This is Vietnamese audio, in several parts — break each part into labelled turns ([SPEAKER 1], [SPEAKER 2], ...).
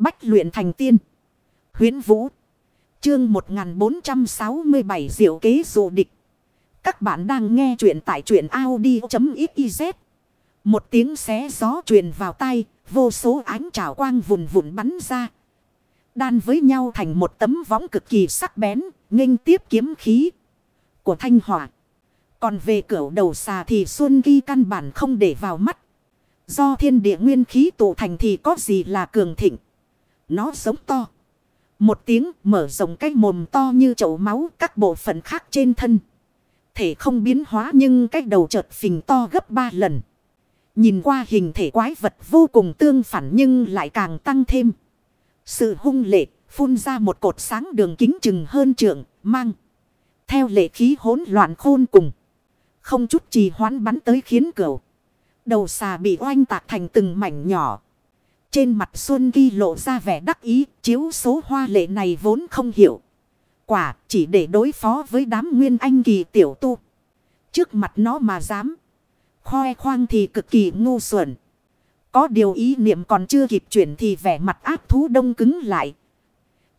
[SPEAKER 1] Bách luyện thành tiên. Huyến Vũ. Chương 1467 Diệu kế dụ địch. Các bạn đang nghe truyện tại truyện Audi.xyz. Một tiếng xé gió truyền vào tay, vô số ánh trào quang vùn vụn bắn ra. Đan với nhau thành một tấm võng cực kỳ sắc bén, nghênh tiếp kiếm khí của thanh hỏa. Còn về cửa đầu xà thì Xuân Ghi căn bản không để vào mắt. Do thiên địa nguyên khí tụ thành thì có gì là cường thịnh. Nó giống to. Một tiếng mở rộng cái mồm to như chậu máu các bộ phận khác trên thân. Thể không biến hóa nhưng cái đầu chợt phình to gấp ba lần. Nhìn qua hình thể quái vật vô cùng tương phản nhưng lại càng tăng thêm. Sự hung lệ phun ra một cột sáng đường kính chừng hơn trượng, mang. Theo lệ khí hỗn loạn khôn cùng. Không chút trì hoãn bắn tới khiến cửu. Đầu xà bị oanh tạc thành từng mảnh nhỏ. Trên mặt Xuân Ghi lộ ra vẻ đắc ý, chiếu số hoa lệ này vốn không hiểu. Quả chỉ để đối phó với đám nguyên anh kỳ tiểu tu. Trước mặt nó mà dám. Khoe khoang thì cực kỳ ngu xuẩn. Có điều ý niệm còn chưa kịp chuyển thì vẻ mặt áp thú đông cứng lại.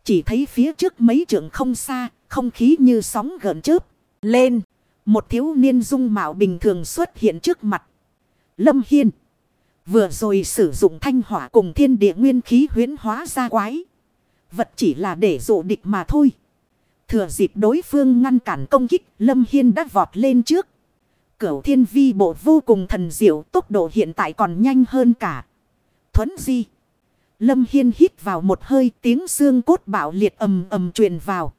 [SPEAKER 1] Chỉ thấy phía trước mấy trường không xa, không khí như sóng gợn chớp. Lên, một thiếu niên dung mạo bình thường xuất hiện trước mặt. Lâm Hiên. Vừa rồi sử dụng thanh hỏa cùng thiên địa nguyên khí huyến hóa ra quái. Vật chỉ là để dụ địch mà thôi. Thừa dịp đối phương ngăn cản công kích, Lâm Hiên đã vọt lên trước. Cửu thiên vi bộ vô cùng thần diệu, tốc độ hiện tại còn nhanh hơn cả. Thuấn di. Lâm Hiên hít vào một hơi tiếng xương cốt bạo liệt ầm ầm truyền vào.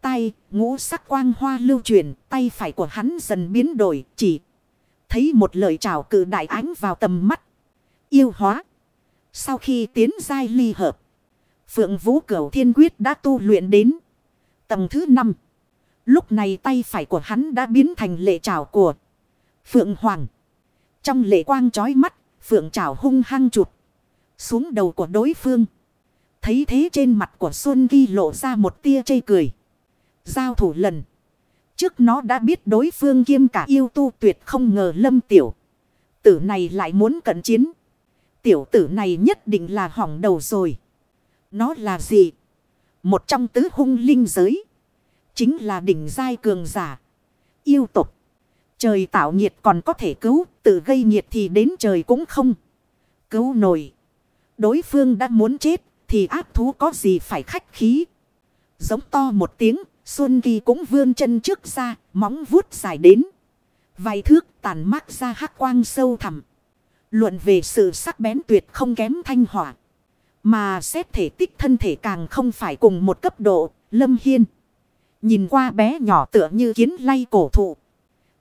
[SPEAKER 1] Tay, ngũ sắc quang hoa lưu truyền, tay phải của hắn dần biến đổi, chỉ thấy một lời chào cử đại ánh vào tầm mắt. Yêu hóa. Sau khi tiến giai ly hợp, Phượng Vũ Cửu Thiên Quyết đã tu luyện đến tầng thứ năm Lúc này tay phải của hắn đã biến thành lệ trảo của Phượng Hoàng. Trong lệ quang chói mắt, Phượng trảo hung hăng chụp xuống đầu của đối phương. Thấy thế trên mặt của Xuân Ghi lộ ra một tia chây cười. Giao thủ lần. Trước nó đã biết đối phương kiêm cả yêu tu tuyệt không ngờ lâm tiểu. Tử này lại muốn cận chiến. Tiểu tử này nhất định là hỏng đầu rồi. Nó là gì? Một trong tứ hung linh giới. Chính là đỉnh giai cường giả. Yêu tục. Trời tạo nhiệt còn có thể cứu. Tự gây nhiệt thì đến trời cũng không. Cứu nổi. Đối phương đã muốn chết. Thì ác thú có gì phải khách khí. Giống to một tiếng. Xuân Kỳ cũng vươn chân trước ra. Móng vuốt dài đến. Vài thước tàn mát ra hắc quang sâu thẳm. Luận về sự sắc bén tuyệt không kém thanh hỏa. Mà xét thể tích thân thể càng không phải cùng một cấp độ, lâm hiên. Nhìn qua bé nhỏ tựa như kiến lay cổ thụ.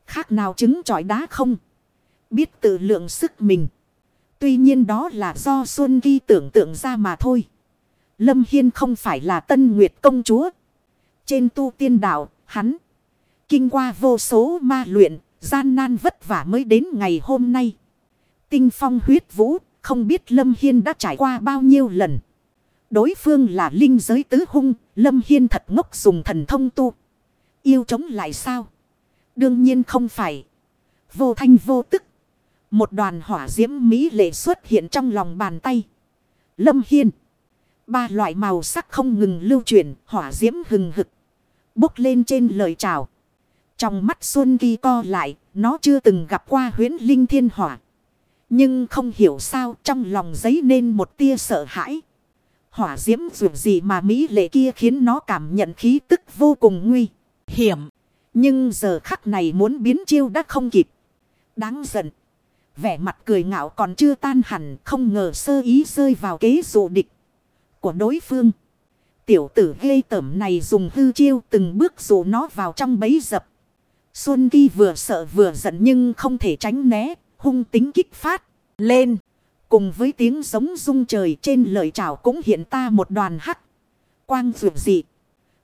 [SPEAKER 1] Khác nào trứng trọi đá không? Biết tự lượng sức mình. Tuy nhiên đó là do Xuân Ghi tưởng tượng ra mà thôi. Lâm Hiên không phải là tân nguyệt công chúa. Trên tu tiên đạo, hắn. Kinh qua vô số ma luyện, gian nan vất vả mới đến ngày hôm nay. Tinh phong huyết vũ, không biết Lâm Hiên đã trải qua bao nhiêu lần. Đối phương là linh giới tứ hung, Lâm Hiên thật ngốc dùng thần thông tu. Yêu chống lại sao? Đương nhiên không phải. Vô thanh vô tức. Một đoàn hỏa diễm mỹ lệ xuất hiện trong lòng bàn tay. Lâm Hiên. Ba loại màu sắc không ngừng lưu chuyển, hỏa diễm hừng hực. Bốc lên trên lời chào. Trong mắt Xuân Ghi co lại, nó chưa từng gặp qua huyến linh thiên hỏa. Nhưng không hiểu sao trong lòng giấy nên một tia sợ hãi. Hỏa diễm dù gì mà Mỹ lệ kia khiến nó cảm nhận khí tức vô cùng nguy hiểm. Nhưng giờ khắc này muốn biến chiêu đã không kịp. Đáng giận. Vẻ mặt cười ngạo còn chưa tan hẳn không ngờ sơ ý rơi vào kế dụ địch của đối phương. Tiểu tử ghê tẩm này dùng hư chiêu từng bước dụ nó vào trong bấy dập. Xuân Ghi vừa sợ vừa giận nhưng không thể tránh né, hung tính kích phát, lên. Cùng với tiếng giống rung trời trên lợi trảo cũng hiện ta một đoàn hắc. Quang vượt dị.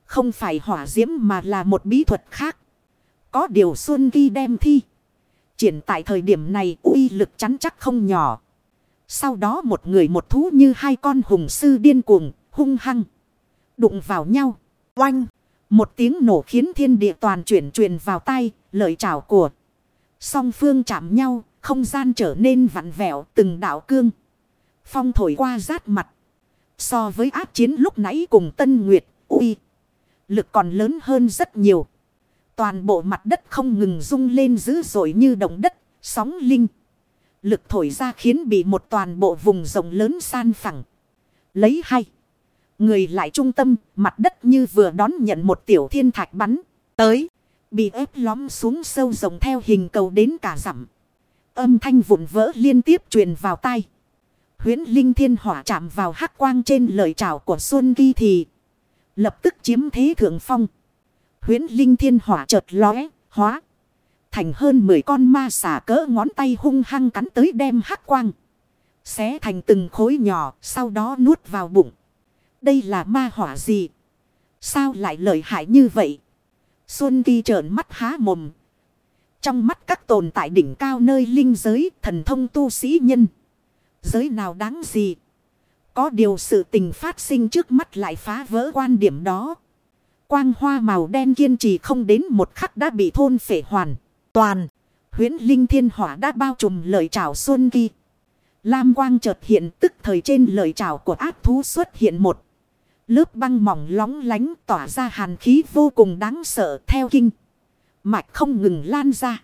[SPEAKER 1] Không phải hỏa diễm mà là một bí thuật khác. Có điều Xuân Ghi đem thi. Triển tại thời điểm này uy lực chắn chắc không nhỏ. Sau đó một người một thú như hai con hùng sư điên cuồng, hung hăng. Đụng vào nhau. Oanh. Một tiếng nổ khiến thiên địa toàn chuyển truyền vào tay, lợi trảo của. Song phương chạm nhau, không gian trở nên vặn vẹo từng đạo cương. Phong thổi qua rát mặt. So với áp chiến lúc nãy cùng Tân Nguyệt, uy. Lực còn lớn hơn rất nhiều. Toàn bộ mặt đất không ngừng rung lên dữ dội như động đất, sóng linh. Lực thổi ra khiến bị một toàn bộ vùng rộng lớn san phẳng. Lấy hay. Người lại trung tâm, mặt đất như vừa đón nhận một tiểu thiên thạch bắn. Tới, bị ép lóm xuống sâu rộng theo hình cầu đến cả dặm. Âm thanh vụn vỡ liên tiếp truyền vào tai. Huyến Linh Thiên Hỏa chạm vào hắc quang trên lời chào của Xuân Ghi thì lập tức chiếm thế thượng phong. Huyến Linh Thiên Hỏa chợt lóe, hóa thành hơn 10 con ma xà cỡ ngón tay hung hăng cắn tới đem hắc quang. Xé thành từng khối nhỏ, sau đó nuốt vào bụng. Đây là ma hỏa gì? Sao lại lợi hại như vậy? Xuân Kỳ trợn mắt há mồm. Trong mắt các tồn tại đỉnh cao nơi linh giới, thần thông tu sĩ nhân. Giới nào đáng gì? Có điều sự tình phát sinh trước mắt lại phá vỡ quan điểm đó. Quang hoa màu đen kiên trì không đến một khắc đã bị thôn phệ hoàn. Toàn, huyến linh thiên hỏa đã bao trùm lời chào Xuân ghi Lam quang chợt hiện tức thời trên lời chào của ác thú xuất hiện một. Lớp băng mỏng lóng lánh tỏa ra hàn khí vô cùng đáng sợ theo kinh. Mạch không ngừng lan ra.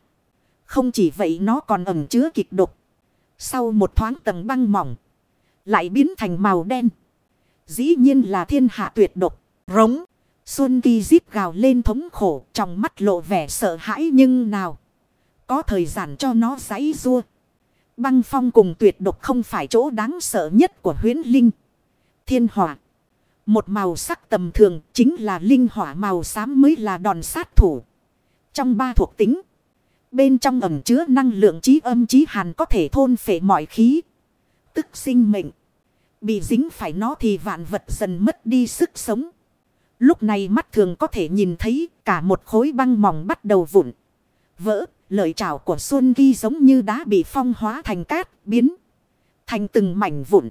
[SPEAKER 1] Không chỉ vậy nó còn ẩm chứa kịch độc. Sau một thoáng tầng băng mỏng. Lại biến thành màu đen. Dĩ nhiên là thiên hạ tuyệt độc. Rống. Xuân Kỳ giết gào lên thống khổ. Trong mắt lộ vẻ sợ hãi nhưng nào. Có thời gian cho nó giấy rua. Băng phong cùng tuyệt độc không phải chỗ đáng sợ nhất của huyến linh. Thiên hỏa. Một màu sắc tầm thường chính là linh hỏa màu xám mới là đòn sát thủ. Trong ba thuộc tính. Bên trong ẩm chứa năng lượng trí âm trí hàn có thể thôn phệ mọi khí. Tức sinh mệnh. Bị dính phải nó thì vạn vật dần mất đi sức sống. Lúc này mắt thường có thể nhìn thấy cả một khối băng mỏng bắt đầu vụn. Vỡ, lợi trào của Xuân Ghi giống như đã bị phong hóa thành cát, biến thành từng mảnh vụn.